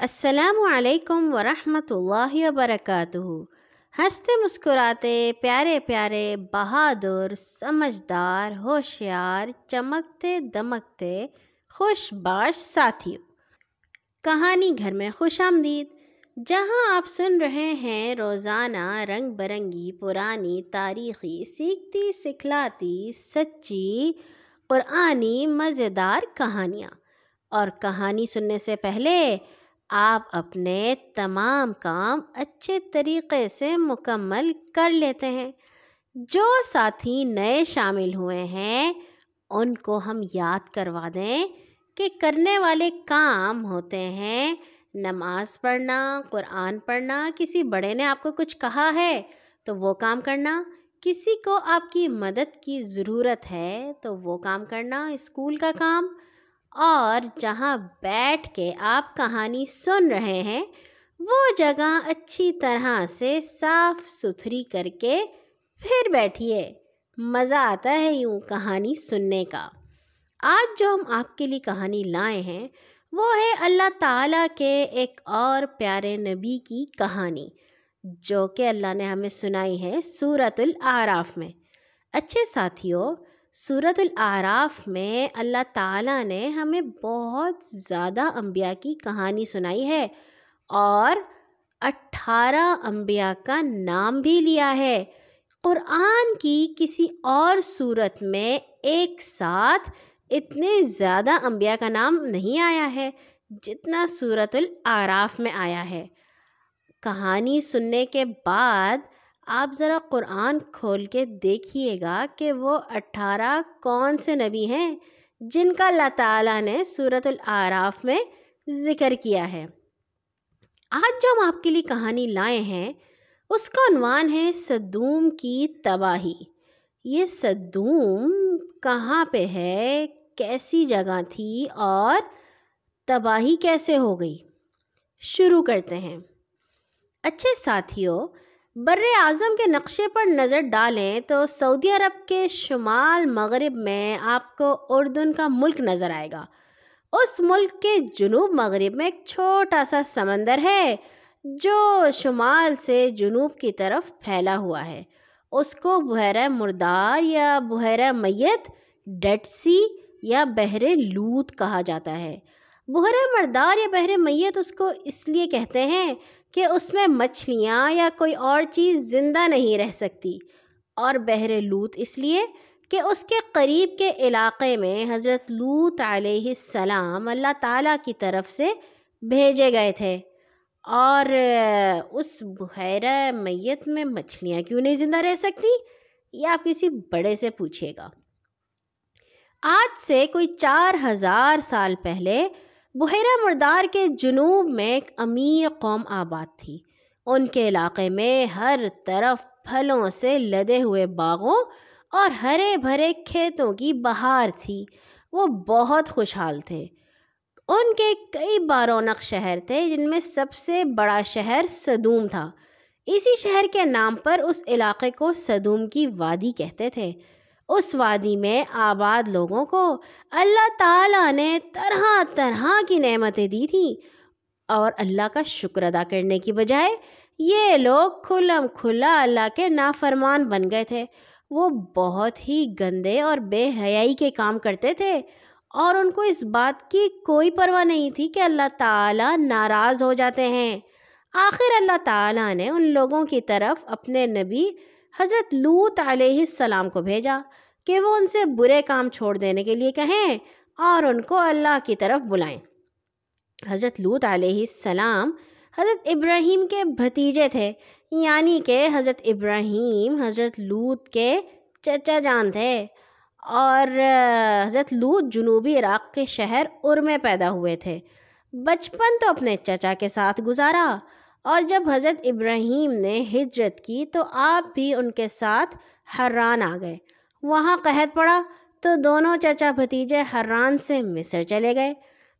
السلام علیکم ورحمۃ اللہ وبرکاتہ۔ ہنستے مسکراتے پیارے پیارے بہادر، سمجھدار، ہوشیار، چمکتے دمکتے، خوش باش ساتھیوں کہانی گھر میں خوش آمدید۔ جہاں آپ سن رہے ہیں، روزانہ رنگ برنگی پرانی تاریخی، سیکھتی سکھلاتی سچی، قرآنی مزیدار کہانیاں۔ اور کہانی سننے سے پہلے آپ اپنے تمام کام اچھے طریقے سے مکمل کر لیتے ہیں۔ جو ساتھی نئے شامل ہوئے ہیں، ان کو ہم یاد کروا دیں کہ کرنے والے کام ہوتے ہیں۔ نماز پڑھنا، قرآن پڑھنا، کسی بڑے نے آپ کو کچھ کہا ہے تو وہ کام کرنا۔ کسی کو آپ کی مدد کی ضرورت ہے تو وہ کام کرنا۔ اسکول کا کام اور جہاں بیٹھ کے آپ کہانی سن رہے ہیں، وہ جگہ اچھی طرح سے صاف ستھری کر کے پھر بیٹھیے۔ مزہ آتا ہے یوں کہانی سننے کا۔ آج جو ہم آپ کے لیے کہانی لائے ہیں، وہ ہے اللہ تعالیٰ کے ایک اور پیارے نبی کی کہانی، جو کہ اللہ نے ہمیں سنائی ہے سورت العراف میں۔ اچھے ساتھیوں صورت العراف میں اللہ تعالیٰ نے ہمیں بہت زیادہ انبیاء کی کہانی سنائی ہے اور اٹھارہ انبیاء کا نام بھی لیا ہے۔ قرآن کی کسی اور صورت میں ایک ساتھ اتنے زیادہ انبیاء کا نام نہیں آیا ہے جتنا صورت العراف میں آیا ہے۔ کہانی سننے کے بعد آپ ذرا قرآن کھول کے دیکھیے گا کہ وہ اٹھارہ کون سے نبی ہیں جن کا اللہ تعالیٰ نے صورت العراف میں ذکر کیا ہے۔ آج جو ہم آپ کے لیے کہانی لائے ہیں، اس کا عنوان ہے صدوم کی تباہی۔ یہ صدوم کہاں پہ ہے، کیسی جگہ تھی اور تباہی کیسے ہو گئی؟ شروع کرتے ہیں۔ اچھے ساتھیوں بر اعظم کے نقشے پر نظر ڈالیں تو سعودی عرب کے شمال مغرب میں آپ کو اردن کا ملک نظر آئے گا۔ اس ملک کے جنوب مغرب میں ایک چھوٹا سا سمندر ہے جو شمال سے جنوب کی طرف پھیلا ہوا ہے۔ اس کو بحیرہ مردار یا بحیرہ میت، ڈیڈ سی یا بحر لوت کہا جاتا ہے۔ بحیرہ مردار یا بحر میت اس کو اس لیے کہتے ہیں کہ اس میں مچھلیاں یا کوئی اور چیز زندہ نہیں رہ سکتی۔ اور بحر لوت اس لیے کہ اس کے قریب کے علاقے میں حضرت لوت علیہ السلام اللہ تعالیٰ کی طرف سے بھیجے گئے تھے۔ اور اس بحیرہ میت میں مچھلیاں کیوں نہیں زندہ رہ سکتی؟ یہ آپ کسی بڑے سے پوچھیے گا۔ آج سے کوئی چار ہزار سال پہلے بحیرہ مردار کے جنوب میں ایک امیر قوم آباد تھی۔ ان کے علاقے میں ہر طرف پھلوں سے لدے ہوئے باغوں اور ہرے بھرے کھیتوں کی بہار تھی۔ وہ بہت خوشحال تھے۔ ان کے کئی بارونق شہر تھے، جن میں سب سے بڑا شہر صدوم تھا۔ اسی شہر کے نام پر اس علاقے کو صدوم کی وادی کہتے تھے۔ اس وادی میں آباد لوگوں کو اللہ تعالیٰ نے طرح طرح کی نعمتیں دی تھیں اور اللہ کا شکر ادا کرنے کی بجائے یہ لوگ کھلم کھلا اللہ کے نافرمان بن گئے تھے۔ وہ بہت ہی گندے اور بے حیائی کے کام کرتے تھے اور ان کو اس بات کی کوئی پرواہ نہیں تھی کہ اللہ تعالیٰ ناراض ہو جاتے ہیں۔ آخر اللہ تعالیٰ نے ان لوگوں کی طرف اپنے نبی حضرت لوت علیہ السلام کو بھیجا۔ کہ وہ ان سے برے کام چھوڑ دینے کے لیے کہیں اور ان کو اللہ کی طرف بلائیں۔ حضرت لوت علیہ السلام حضرت ابراہیم کے بھتیجے تھے یعنی کہ حضرت ابراہیم حضرت لوت کے چچا جان تھے اور حضرت لوت جنوبی عراق کے شہر ار میں پیدا ہوئے تھے۔ بچپن تو اپنے چچا کے ساتھ گزارا، اور جب حضرت ابراہیم نے ہجرت کی تو آپ بھی ان کے ساتھ حران آ گئے۔ وہاں قحط پڑا تو دونوں چچا بھتیجے حران سے مصر چلے گئے۔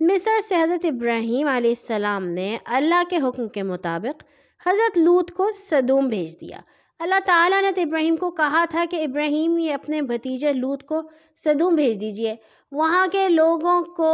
مصر سے حضرت ابراہیم علیہ السلام نے اللہ کے حکم کے مطابق حضرت لوت کو صدوم بھیج دیا۔ اللہ تعالیٰ نے تو ابراہیم کو کہا تھا کہ ابراہیم، یہ اپنے بھتیجے لوت کو صدوم بھیج دیجیے۔ وہاں کے لوگوں کو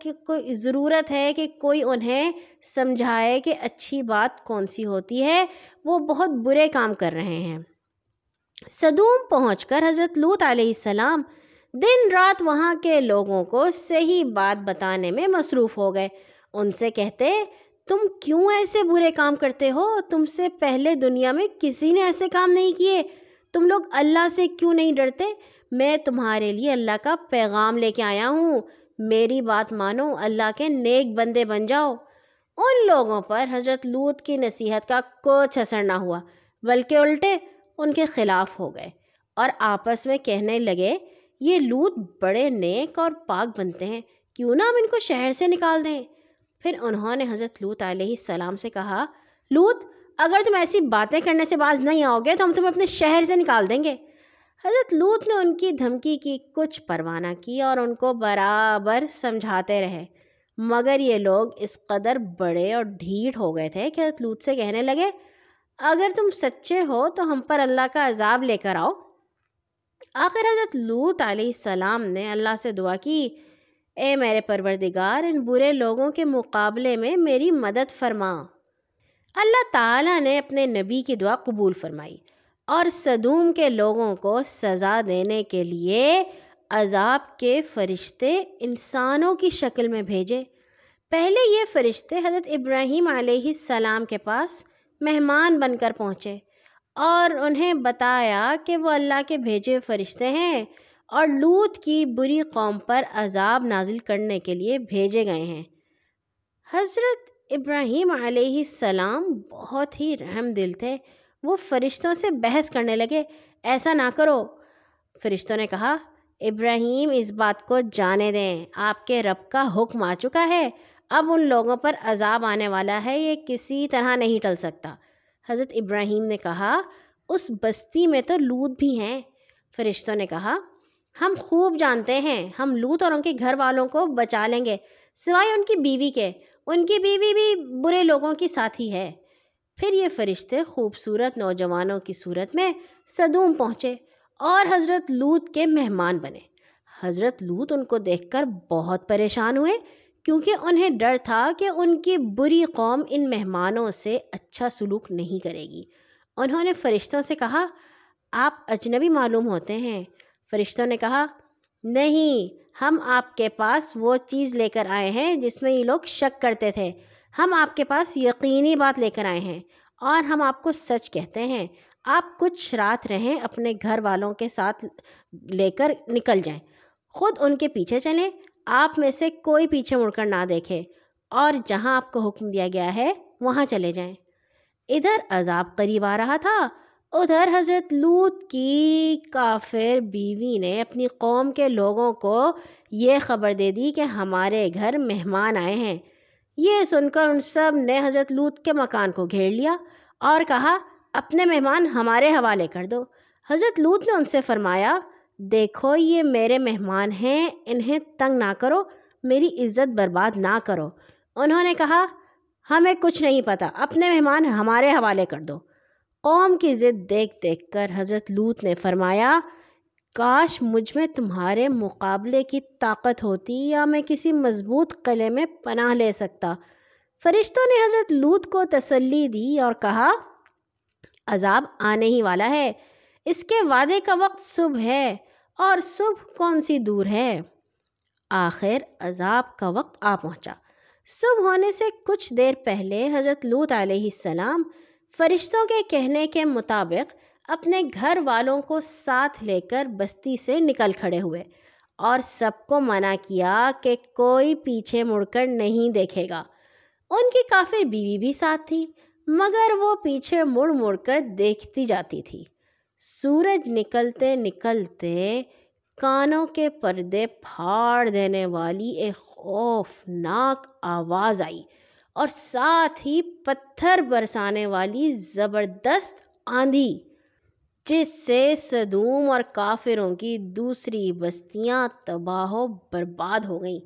کہ کوئی ضرورت ہے کہ کوئی انہیں سمجھائے کہ اچھی بات کون سی ہوتی ہے، وہ بہت برے کام کر رہے ہیں۔ صدوم پہنچ کر حضرت لوت علیہ السلام دن رات وہاں کے لوگوں کو صحیح بات بتانے میں مصروف ہو گئے۔ ان سے کہتے، تم کیوں ایسے برے کام کرتے ہو؟ تم سے پہلے دنیا میں کسی نے ایسے کام نہیں کیے۔ تم لوگ اللہ سے کیوں نہیں ڈرتے؟ میں تمہارے لیے اللہ کا پیغام لے کے آیا ہوں۔ میری بات مانو، اللہ کے نیک بندے بن جاؤ۔ ان لوگوں پر حضرت لوت کی نصیحت کا کچھ اثر نہ ہوا، بلکہ الٹے ان کے خلاف ہو گئے اور آپس میں کہنے لگے، یہ لوت بڑے نیک اور پاک بنتے ہیں، کیوں نہ ہم ان کو شہر سے نکال دیں؟ پھر انہوں نے حضرت لوت علیہ السلام سے کہا، لوت، اگر تم ایسی باتیں کرنے سے باز نہیں آؤ گے تو ہم تمہیں اپنے شہر سے نکال دیں گے۔ حضرت لوت نے ان کی دھمکی کی کچھ پروانہ کی اور ان کو برابر سمجھاتے رہے۔ مگر یہ لوگ اس قدر بڑے اور ڈھیٹ ہو گئے تھے کہ حضرت لوت سے کہنے لگے اگر تم سچے ہو تو ہم پر اللہ کا عذاب لے کر آؤ۔ آخر حضرت لوت علیہ السلام نے اللہ سے دعا کی، اے میرے پروردگار، ان برے لوگوں کے مقابلے میں میری مدد فرما۔ اللہ تعالیٰ نے اپنے نبی کی دعا قبول فرمائی اور صدوم کے لوگوں کو سزا دینے کے لیے عذاب کے فرشتے انسانوں کی شکل میں بھیجے۔ پہلے یہ فرشتے حضرت ابراہیم علیہ السلام کے پاس مہمان بن کر پہنچے اور انہیں بتایا کہ وہ اللہ کے بھیجے فرشتے ہیں اور لوت کی بری قوم پر عذاب نازل کرنے کے لیے بھیجے گئے ہیں۔ حضرت ابراہیم علیہ السلام بہت ہی رحم دل تھے۔ وہ فرشتوں سے بحث کرنے لگے۔ ایسا نہ کرو۔ فرشتوں نے کہا، ابراہیم اس بات کو جانے دیں۔ آپ کے رب کا حکم آ چکا ہے۔ اب ان لوگوں پر عذاب آنے والا ہے، یہ کسی طرح نہیں ٹل سکتا۔ حضرت ابراہیم نے کہا، اس بستی میں تو لوت بھی ہیں۔ فرشتوں نے کہا، ہم خوب جانتے ہیں، ہم لوت اور ان کے گھر والوں کو بچا لیں گے، سوائے ان کی بیوی کے۔ ان کی بیوی بھی برے لوگوں کی ساتھی ہے۔ پھر یہ فرشتے خوبصورت نوجوانوں کی صورت میں صدوم پہنچے اور حضرت لوت کے مہمان بنے۔ حضرت لوت ان کو دیکھ کر بہت پریشان ہوئے۔ کیونکہ انہیں ڈر تھا کہ ان کی بری قوم ان مہمانوں سے اچھا سلوک نہیں کرے گی۔ انہوں نے فرشتوں سے کہا، آپ اجنبی معلوم ہوتے ہیں۔ فرشتوں نے کہا، نہیں، ہم آپ کے پاس وہ چیز لے کر آئے ہیں جس میں یہ لوگ شک کرتے تھے۔ ہم آپ کے پاس یقینی بات لے کر آئے ہیں اور ہم آپ کو سچ کہتے ہیں۔ آپ کچھ رات رہیں اپنے گھر والوں کے ساتھ لے کر نکل جائیں۔ خود ان کے پیچھے چلیں۔ آپ میں سے کوئی پیچھے مڑ کر نہ دیکھے اور جہاں آپ کو حکم دیا گیا ہے وہاں چلے جائیں۔ ادھر عذاب قریب آ رہا تھا، ادھر حضرت لوت کی کافر بیوی نے اپنی قوم کے لوگوں کو یہ خبر دے دی کہ ہمارے گھر مہمان آئے ہیں۔ یہ سن کر ان سب نے حضرت لوت کے مکان کو گھیر لیا اور کہا، اپنے مہمان ہمارے حوالے کر دو۔ حضرت لوت نے ان سے فرمایا دیکھو یہ میرے مہمان ہیں، انہیں تنگ نہ کرو، میری عزت برباد نہ کرو۔ انہوں نے کہا، ہمیں کچھ نہیں پتہ، اپنے مہمان ہمارے حوالے کر دو۔ قوم کی ضد دیکھ دیکھ کر حضرت لوت نے فرمایا، کاش مجھ میں تمہارے مقابلے کی طاقت ہوتی یا میں کسی مضبوط قلعے میں پناہ لے سکتا۔ فرشتوں نے حضرت لوت کو تسلی دی اور کہا، عذاب آنے ہی والا ہے، اس کے وعدے کا وقت صبح ہے۔ اور صبح کون سی دور ہے؟ آخر عذاب کا وقت آ پہنچا۔ صبح ہونے سے کچھ دیر پہلے حضرت لوت علیہ السلام فرشتوں کے کہنے کے مطابق اپنے گھر والوں کو ساتھ لے کر بستی سے نکل کھڑے ہوئے اور سب کو منع کیا کہ کوئی پیچھے مڑ کر نہیں دیکھے گا۔ ان کی کافی بیوی بھی ساتھ تھی، مگر وہ پیچھے مڑ مڑ کر دیکھتی جاتی تھی۔ سورج نکلتے نکلتے کانوں کے پردے پھاڑ دینے والی ایک خوفناک آواز آئی اور ساتھ ہی پتھر برسانے والی زبردست آندھی، جس سے صدوم اور کافروں کی دوسری بستیاں تباہ و برباد ہو گئیں۔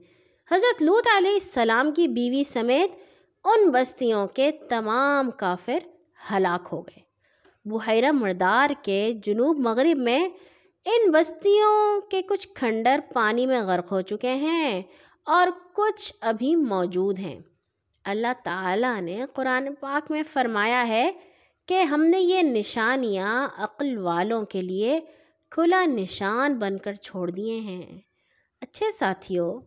حضرت لوت علیہ السلام کی بیوی سمیت ان بستیوں کے تمام کافر ہلاک ہو گئے۔ بحیرہ مردار کے جنوب مغرب میں ان بستیوں کے کچھ کھنڈر پانی میں غرق ہو چکے ہیں اور کچھ ابھی موجود ہیں۔ اللہ تعالیٰ نے قرآن پاک میں فرمایا ہے کہ ہم نے یہ نشانیاں عقل والوں کے لیے کھلا نشان بن کر چھوڑ دیے ہیں۔ اچھے ساتھیوں،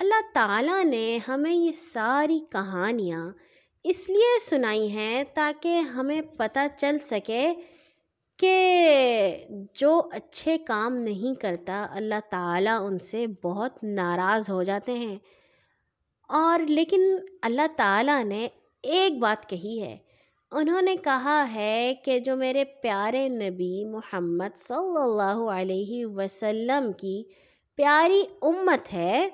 اللہ تعالیٰ نے ہمیں یہ ساری کہانیاں اس لیے سنائی ہیں تاکہ ہمیں پتہ چل سکے کہ جو اچھے کام نہیں کرتا، اللہ تعالیٰ ان سے بہت ناراض ہو جاتے ہیں۔ اور لیکن اللہ تعالیٰ نے ایک بات کہی ہے۔ انہوں نے کہا ہے کہ جو میرے پیارے نبی محمد صلی اللہ علیہ وسلم کی پیاری امت ہے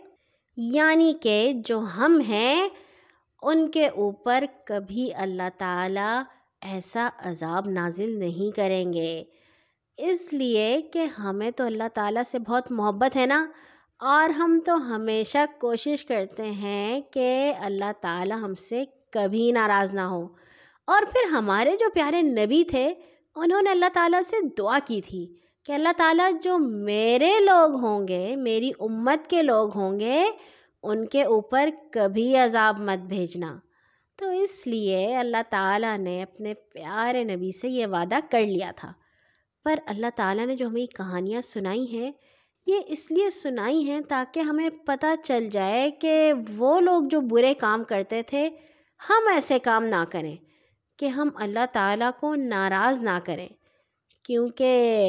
یعنی کہ جو ہم ہیں ان کے اوپر کبھی اللہ تعالیٰ ایسا عذاب نازل نہیں کریں گے۔ اس لیے کہ ہمیں تو اللہ تعالیٰ سے بہت محبت ہے نا، اور ہم تو ہمیشہ کوشش کرتے ہیں کہ اللہ تعالیٰ ہم سے کبھی ناراض نہ ہو اور پھر ہمارے جو پیارے نبی تھے، انہوں نے اللہ تعالیٰ سے دعا کی تھی کہ اللہ تعالیٰ جو میرے لوگ ہوں گے، میری امت کے لوگ ہوں گے ان کے اوپر کبھی عذاب مت بھیجنا۔ تو اس لیے اللہ تعالیٰ نے اپنے پیارے نبی سے یہ وعدہ کر لیا تھا۔ پر اللہ تعالیٰ نے جو ہمیں کہانیاں سنائی ہیں، یہ اس لیے سنائی ہیں تاکہ ہمیں پتہ چل جائے کہ وہ لوگ جو برے کام کرتے تھے، ہم ایسے کام نہ کریں، کہ ہم اللہ تعالیٰ کو ناراض نہ کریں۔ کیونکہ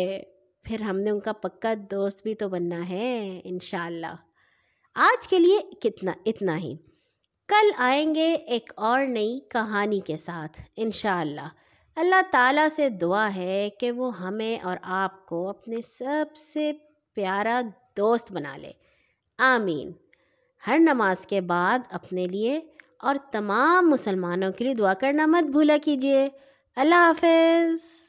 پھر ہم نے ان کا پکا دوست بھی تو بننا ہے انشاءاللہ۔ آج کے لیے کتنا، اتنا ہی۔ کل آئیں گے ایک اور نئی کہانی کے ساتھ، انشاءاللہ۔ اللہ تعالیٰ سے دعا ہے کہ وہ ہمیں اور آپ کو اپنے سب سے پیارا دوست بنا لے۔ آمین۔ ہر نماز کے بعد اپنے لیے اور تمام مسلمانوں کے لیے دعا کرنا مت بھولا کیجیے۔ اللہ حافظ۔